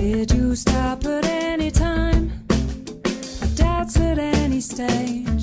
Did you stop at any time? I doubts at any stage.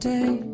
today.